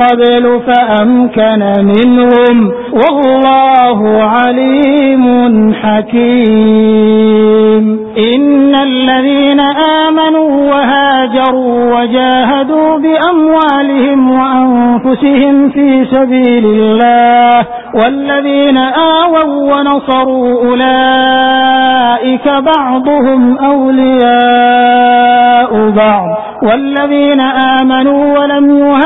قبل فأمكن منهم والله عليم حكيم. إن الذين آمنوا وهاجروا وجاهدوا بأموالهم وأنفسهم في سبيل الله والذين آووا ونصروا أولئك بعضهم أولياء بعض والذين آمنوا ولم يهاجروا